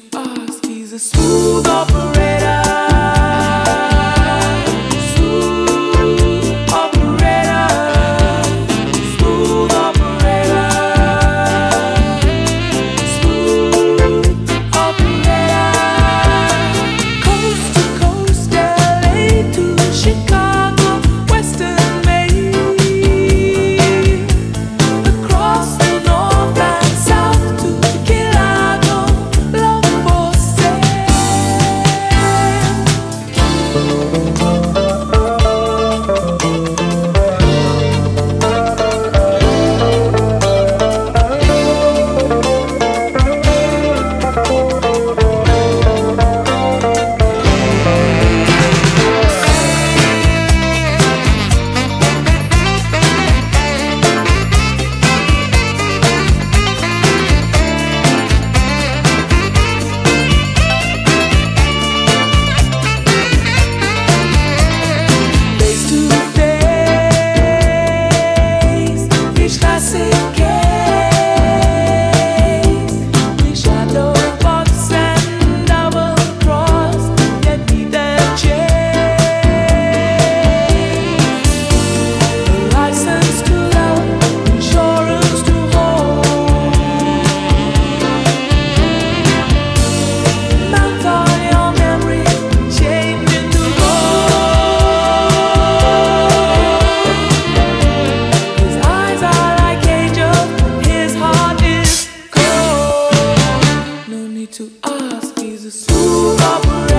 to us. He's a smooth operator. to ask, he's a school.